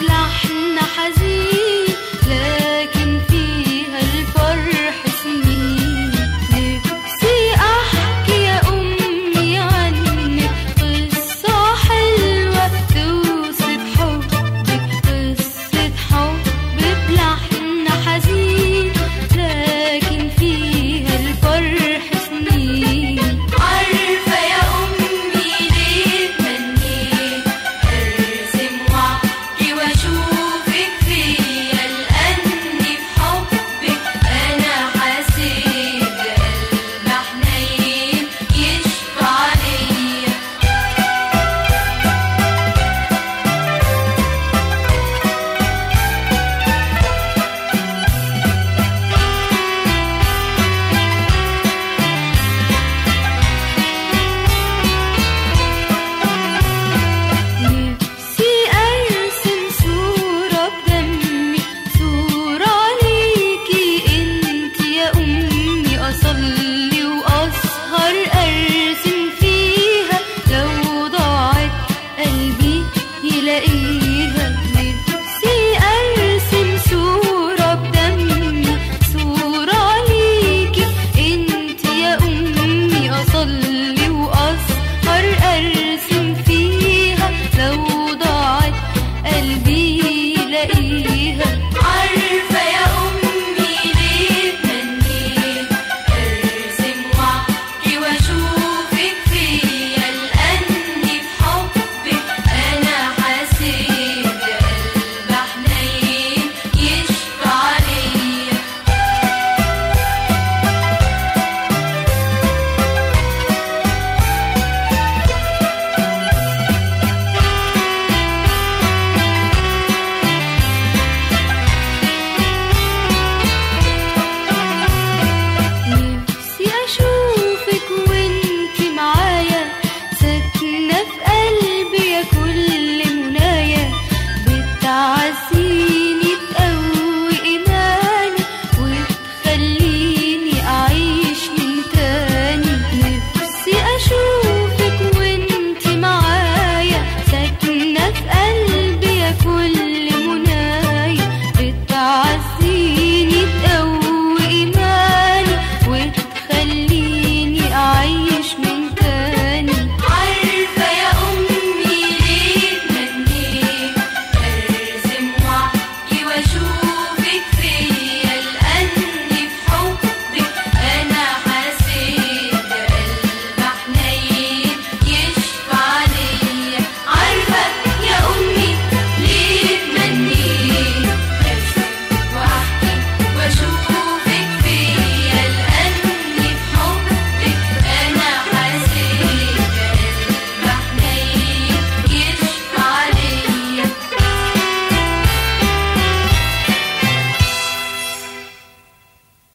بلحن حزين.